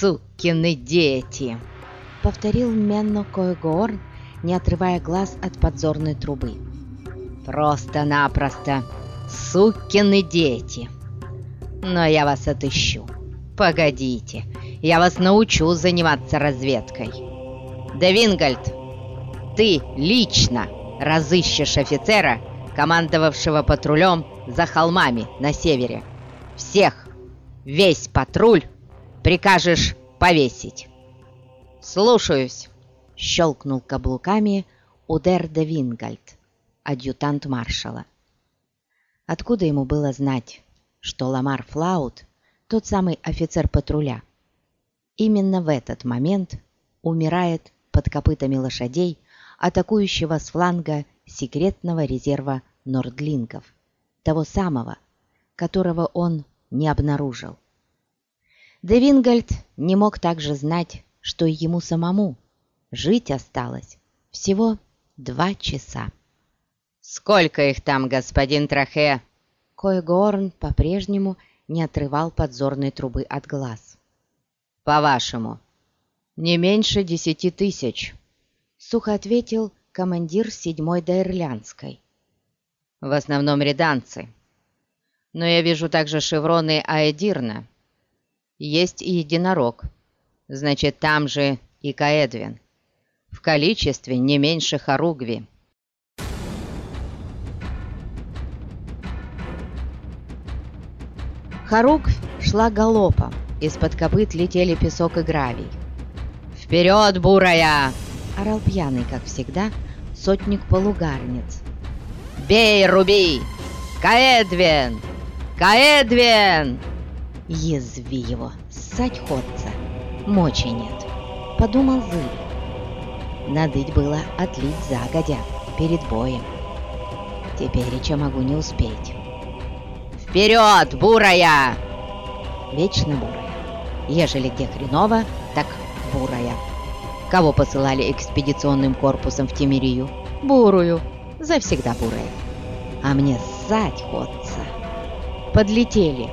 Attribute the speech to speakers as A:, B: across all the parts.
A: сукины дети!» — повторил Менно Койгорн, не отрывая глаз от подзорной трубы. «Просто-напросто сукины дети! Но я вас отыщу. Погодите, я вас научу заниматься разведкой. Девингольд, ты лично разыщешь офицера, командовавшего патрулем за холмами на севере. Всех, весь патруль прикажешь повесить. Слушаюсь!» Щелкнул каблуками Удер де Вингальд, адъютант маршала. Откуда ему было знать, что Ламар Флаут – тот самый офицер патруля? Именно в этот момент умирает под копытами лошадей, атакующего с фланга секретного резерва Нордлингов, того самого, которого он не обнаружил. Девингольд не мог также знать, что и ему самому жить осталось всего два часа. «Сколько их там, господин Трахе?» Койгорн по-прежнему не отрывал подзорной трубы от глаз. «По-вашему?» «Не меньше десяти тысяч», — сухо ответил командир седьмой Дайрлянской. «В основном реданцы. Но я вижу также шевроны Аэдирна. Есть и единорог. Значит, там же и Каэдвин. В количестве не меньше Харугви». Харуг шла галопом, из-под копыт летели песок и гравий. «Вперед, бурая!» — орал пьяный, как всегда, сотник-полугарнец. «Бей, руби! Каэдвин! Каэдвин!» «Язви его, ссать ходца! Мочи нет!» — подумал Зырь. Надыть было отлить загодя, перед боем. Теперь еще могу не успеть. «Вперед, бурая!» Вечно бурая. Ежели где хреново, так бурая. Кого посылали экспедиционным корпусом в Тимирию? Бурую. Завсегда бурая. А мне ссать ходца. Подлетели.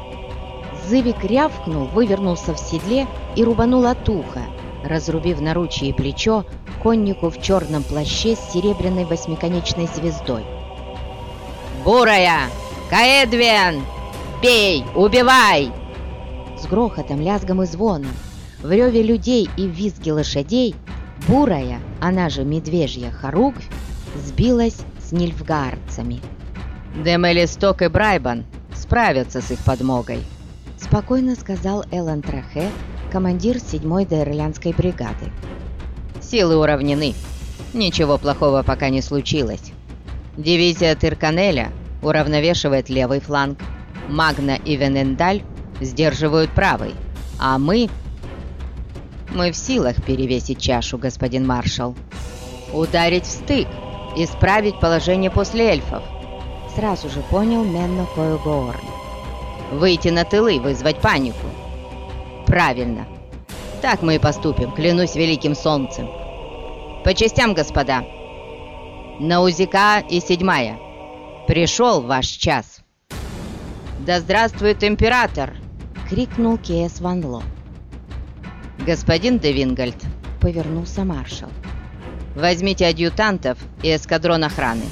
A: Зывик рявкнул, вывернулся в седле и рубанул от уха, разрубив наручье и плечо коннику в черном плаще с серебряной восьмиконечной звездой. «Бурая!» «Каэдвен! Бей! Убивай!» С грохотом, лязгом и звоном, в реве людей и визге лошадей, бурая, она же медвежья хоругвь, сбилась с нильфгаарцами. «Демелисток и Брайбан справятся с их подмогой», спокойно сказал Эллен Трахе, командир 7-й Дейрлянской бригады. «Силы уравнены. Ничего плохого пока не случилось. Дивизия Тырканеля уравновешивает левый фланг. Магна и Венендаль сдерживают правый. А мы... Мы в силах перевесить чашу, господин маршал. Ударить в стык, исправить положение после эльфов. Сразу же понял Менно Коюгоорн. Выйти на тылы, вызвать панику. Правильно. Так мы и поступим, клянусь великим солнцем. По частям, господа. Наузика и седьмая. Пришел ваш час!» «Да здравствует император!» — крикнул Кеес Ван Ло. «Господин де Вингольд», — повернулся маршал. «Возьмите адъютантов и эскадрон охраны.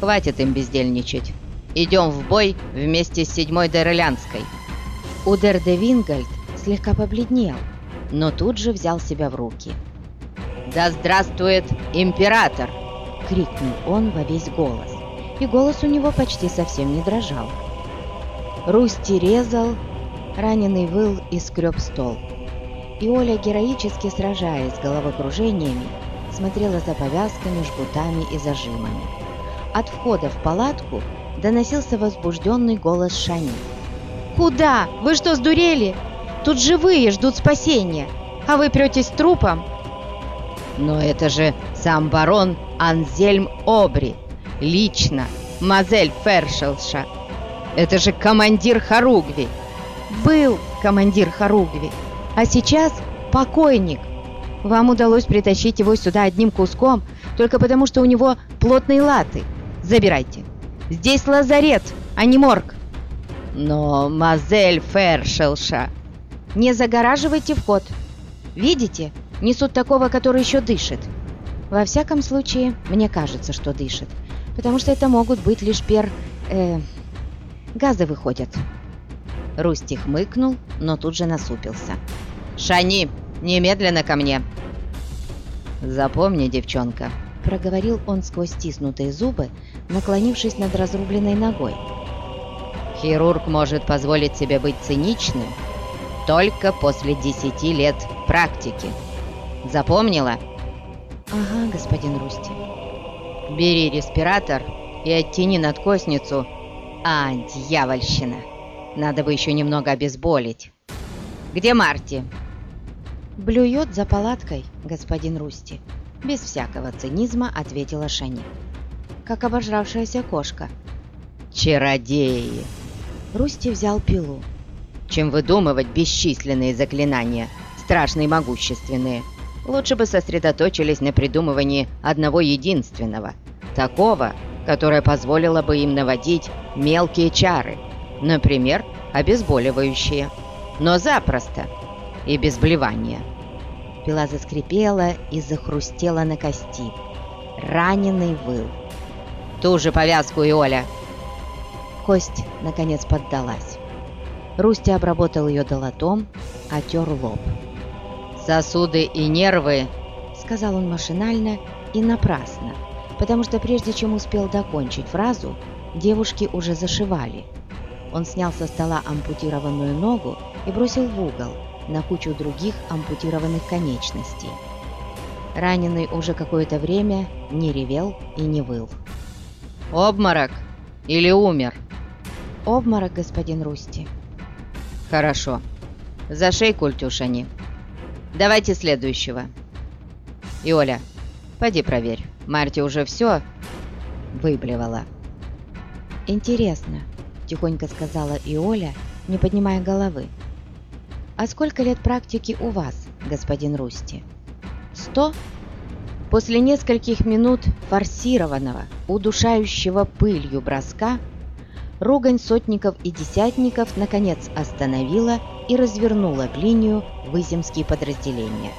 A: Хватит им бездельничать. Идем в бой вместе с седьмой Дерелянской». Удер де Вингольд слегка побледнел, но тут же взял себя в руки. «Да здравствует император!» — крикнул он во весь голос и голос у него почти совсем не дрожал. Русти резал, раненый выл и скреб стол. И Оля, героически сражаясь с головокружениями, смотрела за повязками, жгутами и зажимами. От входа в палатку доносился возбужденный голос Шани. «Куда? Вы что, сдурели? Тут живые ждут спасения, а вы претесь трупом?» «Но это же сам барон Анзельм Обри!» лично Мазель Фершелша. Это же командир Харугви. Был командир Харугви, а сейчас покойник. Вам удалось притащить его сюда одним куском, только потому что у него плотные латы. Забирайте. Здесь лазарет, а не морг. Но, Мазель Фершелша, не загораживайте вход. Видите? Несут такого, который еще дышит. Во всяком случае, мне кажется, что дышит. Потому что это могут быть лишь пер... Э, газы выходят. Русти хмыкнул, но тут же насупился. «Шани, немедленно ко мне!» «Запомни, девчонка», — проговорил он сквозь стиснутые зубы, наклонившись над разрубленной ногой. «Хирург может позволить себе быть циничным только после десяти лет практики. Запомнила?» «Ага, господин Русти». «Бери респиратор и оттяни надкосницу. А, дьявольщина! Надо бы еще немного обезболить. Где Марти?» «Блюет за палаткой, господин Русти», — без всякого цинизма ответила Шани. «Как обожравшаяся кошка». «Чародеи!» Русти взял пилу. «Чем выдумывать бесчисленные заклинания, страшные и могущественные, лучше бы сосредоточились на придумывании одного единственного, такого, которое позволило бы им наводить мелкие чары, например, обезболивающие, но запросто и без блевания». Пила заскрипела и захрустела на кости. Раненый выл. «Ту же повязку, и Оля!» Кость, наконец, поддалась. Русти обработал ее долотом, отер лоб. «Сосуды и нервы!» — сказал он машинально и напрасно, потому что прежде чем успел докончить фразу, девушки уже зашивали. Он снял со стола ампутированную ногу и бросил в угол, на кучу других ампутированных конечностей. Раненый уже какое-то время не ревел и не выл. «Обморок или умер?» «Обморок, господин Русти». «Хорошо. За шейку, Ультюшани. Давайте следующего. И Оля, поди проверь. Марти уже все выблевала». «Интересно», — тихонько сказала Иоля, не поднимая головы. «А сколько лет практики у вас, господин Русти?» «Сто?» После нескольких минут форсированного, удушающего пылью броска, ругань сотников и десятников наконец остановила и развернула в линию выземские подразделения.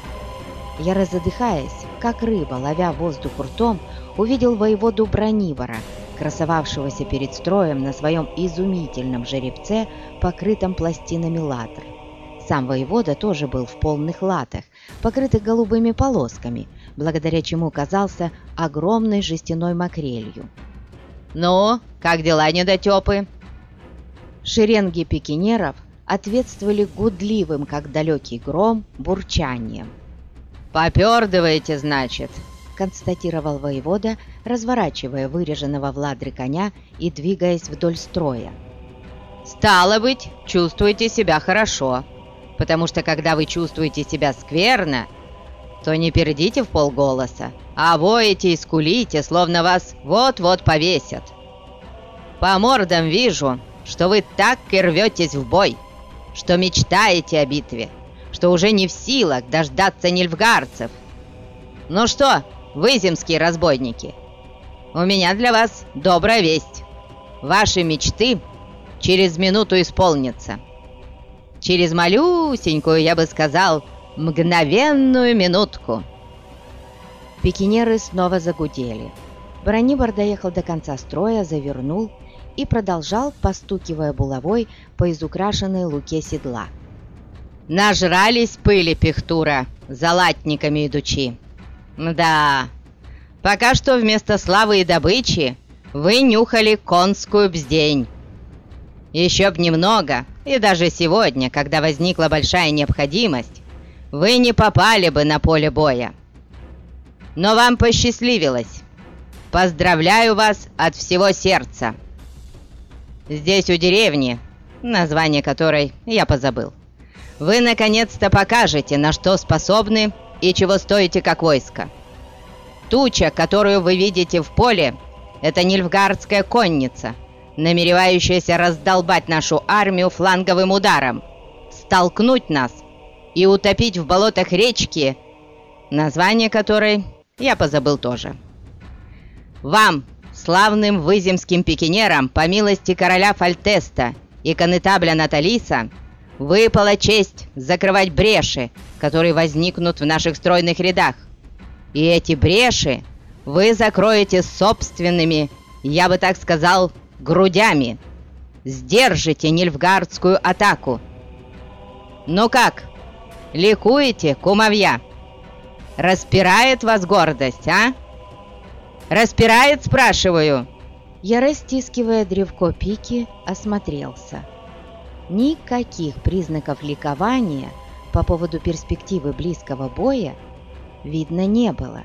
A: Я, разодыхаясь, как рыба, ловя воздух ртом, увидел воеводу Бронивора, красовавшегося перед строем на своем изумительном жеребце, покрытом пластинами латр. Сам воевода тоже был в полных латах, покрытых голубыми полосками, благодаря чему казался огромной жестяной макрелью. «Ну, как дела, недотепы?» Шеренги пикинеров ответствовали гудливым, как далекий гром, бурчанием. «Попердываете, значит?» — констатировал воевода, разворачивая выреженного в ладры коня и двигаясь вдоль строя. «Стало быть, чувствуете себя хорошо потому что когда вы чувствуете себя скверно, то не пердите в полголоса, а воете и скулите, словно вас вот-вот повесят. По мордам вижу, что вы так и рветесь в бой, что мечтаете о битве, что уже не в силах дождаться нильфгарцев. Ну что, вы, земские разбойники, у меня для вас добрая весть. Ваши мечты через минуту исполнятся через малюсенькую, я бы сказал, мгновенную минутку. Пикинеры снова загудели. Бронибор доехал до конца строя, завернул и продолжал, постукивая булавой по изукрашенной луке седла. «Нажрались пыли пихтура, за латниками идучи. Да, пока что вместо славы и добычи вы нюхали конскую бздень. Еще б немного, и даже сегодня, когда возникла большая необходимость, вы не попали бы на поле боя. Но вам посчастливилось. Поздравляю вас от всего сердца. Здесь у деревни, название которой я позабыл, вы наконец-то покажете, на что способны и чего стоите как войско. Туча, которую вы видите в поле, это Нильфгардская конница – намеревающаяся раздолбать нашу армию фланговым ударом, столкнуть нас и утопить в болотах речки, название которой я позабыл тоже. Вам, славным выземским пикинерам, по милости короля Фальтеста и конетабля Наталиса, выпала честь закрывать бреши, которые возникнут в наших стройных рядах. И эти бреши вы закроете собственными, я бы так сказал, грудями. Сдержите нильфгардскую атаку. Ну как, ликуете, кумовья? Распирает вас гордость, а? Распирает, спрашиваю?»
B: Я, растискивая древко пики, осмотрелся. Никаких признаков ликования по поводу перспективы близкого боя видно не было.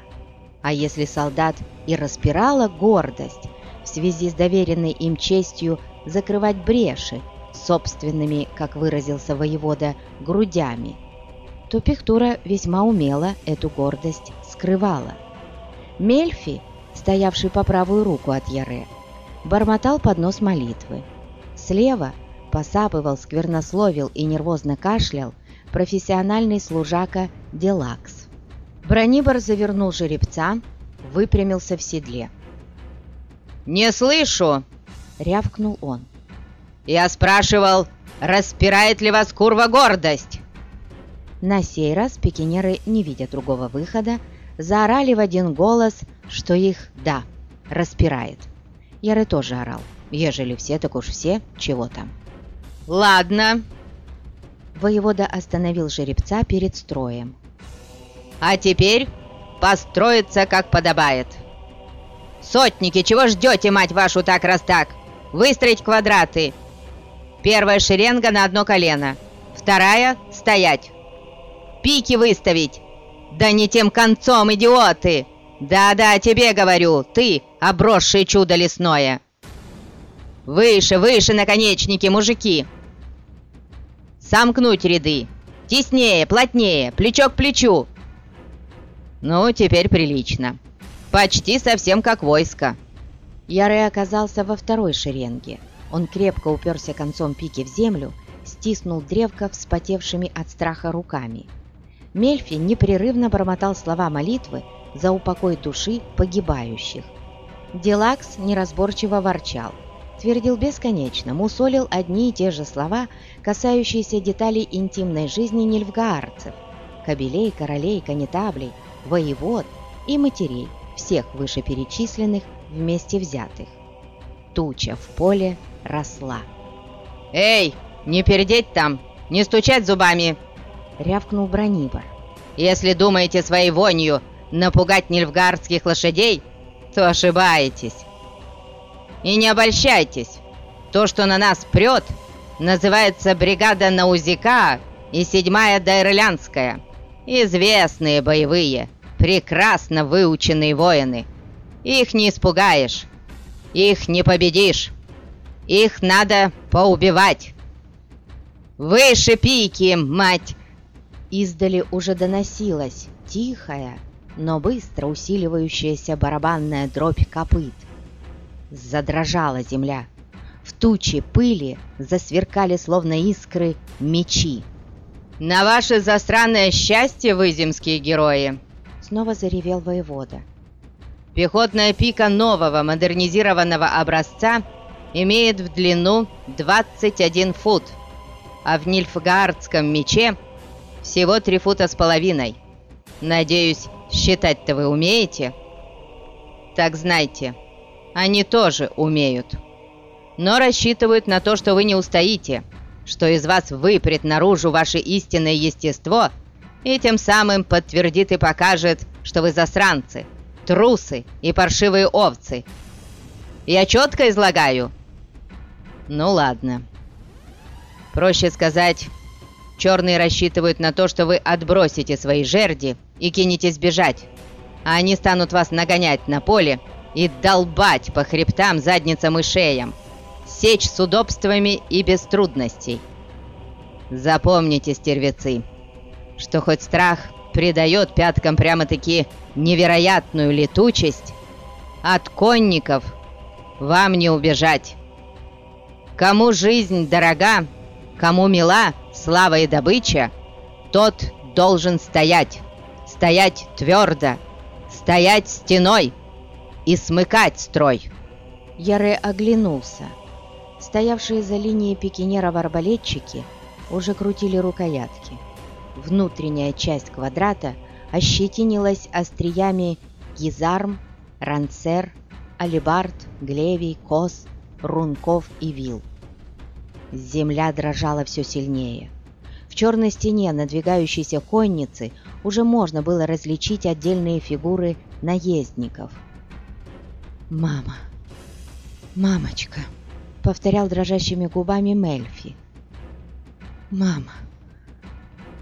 B: А если солдат и распирала гордость в связи с доверенной им честью закрывать бреши собственными, как выразился воевода, грудями, то Пехтура весьма умело эту гордость скрывала. Мельфи стоявший по правую руку от Яре, бормотал под нос молитвы. Слева посапывал, сквернословил и нервозно кашлял профессиональный служака Делакс. Бронибор завернул жеребца, выпрямился в седле.
A: «Не слышу!» — рявкнул он. «Я спрашивал, распирает ли вас курва гордость?»
B: На сей раз пикинеры, не видя другого выхода, заорали в один голос, что их, да, распирает. Яры тоже орал. Ежели все, так уж все, чего там.
A: «Ладно!»
B: Воевода остановил жеребца перед строем.
A: «А теперь построиться, как подобает. Сотники, чего ждете, мать вашу, так раз так? Выстроить квадраты. Первая шеренга на одно колено, вторая — стоять. Пики выставить, «Да не тем концом, идиоты! Да-да, тебе говорю, ты, обросшее чудо лесное!» «Выше, выше, наконечники, мужики!» «Сомкнуть ряды! Теснее, плотнее, плечо к плечу!» «Ну, теперь прилично. Почти совсем как войско!»
B: Ярый оказался во второй шеренге. Он крепко уперся концом пики в землю, стиснул древко вспотевшими от страха руками – Мельфи непрерывно бормотал слова молитвы за упокой души погибающих. Делакс неразборчиво ворчал, твердил бесконечно, мусолил одни и те же слова, касающиеся деталей интимной жизни нильфгаарцев, кобелей, королей, канетаблей, воевод и матерей, всех вышеперечисленных вместе взятых. Туча в поле росла.
A: «Эй, не пердеть там! Не стучать зубами!»
B: — рявкнул Бронибор.
A: «Если думаете своей вонью напугать нильфгардских лошадей, то ошибаетесь. И не обольщайтесь. То, что на нас прет, называется бригада Наузика и седьмая Дайрлянская. Известные боевые, прекрасно выученные воины. Их не испугаешь, их не победишь. Их надо поубивать. Выше пики, мать
B: Издали уже доносилась тихая, но быстро усиливающаяся барабанная дробь копыт. Задрожала земля. В туче пыли засверкали, словно искры, мечи.
A: «На ваше застранное счастье, вы, земские герои!»
B: Снова заревел воевода.
A: «Пехотная пика нового модернизированного образца имеет в длину 21 фут, а в Нильфгаардском мече всего три фута с половиной. Надеюсь, считать-то вы умеете? Так знайте, они тоже умеют. Но рассчитывают на то, что вы не устоите, что из вас выпрет наружу ваше истинное естество и тем самым подтвердит и покажет, что вы засранцы, трусы и паршивые овцы. Я четко излагаю? Ну ладно. Проще сказать, Черные рассчитывают на то, что вы отбросите свои жерди и кинетесь бежать. А они станут вас нагонять на поле и долбать по хребтам, задницам и шеям. Сечь с удобствами и без трудностей. Запомните, стервецы, что хоть страх придает пяткам прямо-таки невероятную летучесть, от конников вам не убежать. Кому жизнь дорога, кому мила – слава и добыча, тот должен стоять, стоять твердо, стоять стеной и смыкать строй.
B: Яре оглянулся. Стоявшие за линией пикинеров арбалетчики уже крутили рукоятки. Внутренняя часть квадрата ощетинилась остриями гизарм, ранцер, алибард, глевий, кос, рунков и вил. Земля дрожала все сильнее. В черной стене надвигающейся конницы уже можно было различить отдельные фигуры наездников. «Мама! Мамочка!» — повторял дрожащими губами Мельфи. «Мама!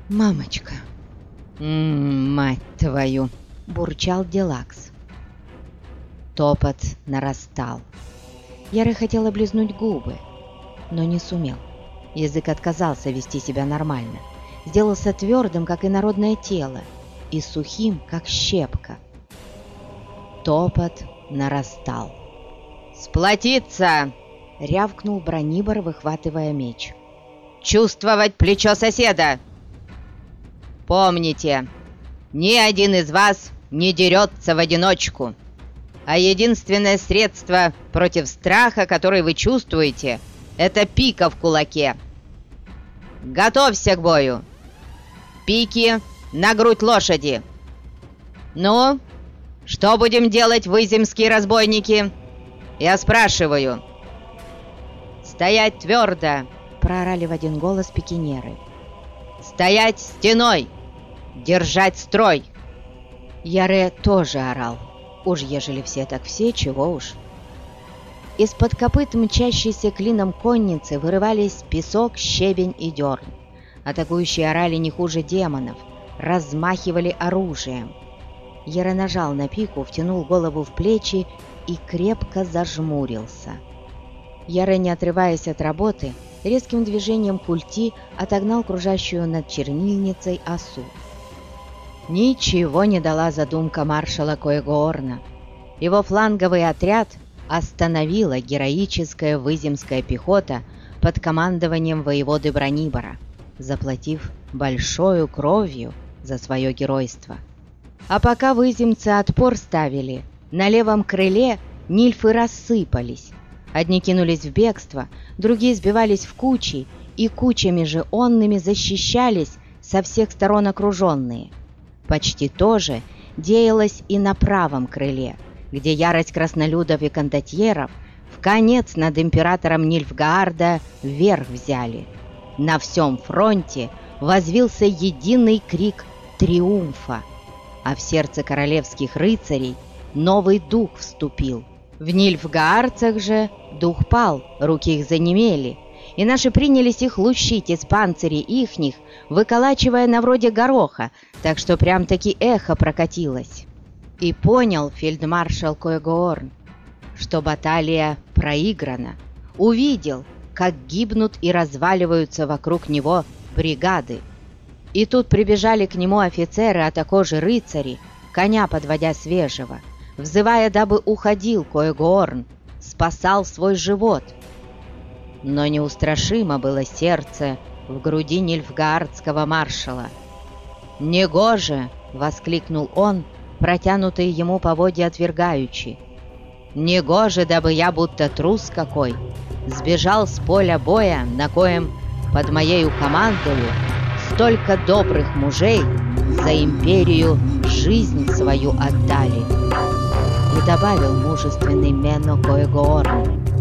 B: Мамочка!»
A: «М -м, «Мать твою!» — бурчал Делакс. Топот нарастал.
B: Яра хотела облизнуть губы, но не сумел. Язык отказался вести себя нормально. Сделался твердым, как инородное тело, и сухим, как щепка. Топот нарастал.
A: «Сплотиться!»
B: — рявкнул Бронибор, выхватывая меч.
A: «Чувствовать плечо соседа!» «Помните, ни один из вас не дерется в одиночку, а единственное средство против страха, который вы чувствуете, это пика в кулаке. Готовься к бою! Пики на грудь лошади! Ну, что будем делать, вы, земские разбойники?» Я спрашиваю!» «Стоять твердо!»
B: — прорали в один голос пикинеры.
A: «Стоять стеной! Держать строй!»
B: Яре тоже орал. Уж ежели все так все, чего уж. Из-под копыт мчащейся клином конницы вырывались песок, щебень и дерн. Атакующие орали не хуже демонов, размахивали оружием. Яре нажал на пику, втянул голову в плечи и крепко зажмурился. Яре, не отрываясь от работы, резким движением культи отогнал кружащую над чернильницей осу. Ничего не дала задумка маршала Коегоорна. Его фланговый отряд остановила героическая выземская пехота под командованием воеводы Бронибора, заплатив большою кровью за свое геройство. А пока выземцы отпор ставили – на левом крыле нильфы рассыпались. Одни кинулись в бегство, другие сбивались в кучи, и кучами же онными защищались со всех сторон окруженные. Почти то же деялось и на правом крыле, где ярость краснолюдов и кондотьеров в конец над императором Нильфгаарда вверх взяли. На всем фронте возвился единый крик триумфа, а в сердце королевских рыцарей новый дух вступил. В Нильфгаарцах же дух пал, руки их занемели, и наши принялись их лущить из панцирей ихних, выколачивая на вроде гороха, так что прям-таки эхо прокатилось. И понял фельдмаршал Коегоорн, что баталия проиграна. Увидел, как гибнут и разваливаются вокруг него бригады. И тут прибежали к нему офицеры, а також рыцари, коня подводя свежего – взывая, дабы уходил Коегорн, спасал свой живот. Но неустрашимо было сердце в груди нильфгаардского маршала. «Негоже!» — воскликнул он, протянутые ему поводья отвергаючи. «Негоже, дабы я, будто трус какой, сбежал с поля боя, на коем под моею командою столько добрых мужей за империю жизнь свою отдали» и добавил мужественный Мено Коегоорн.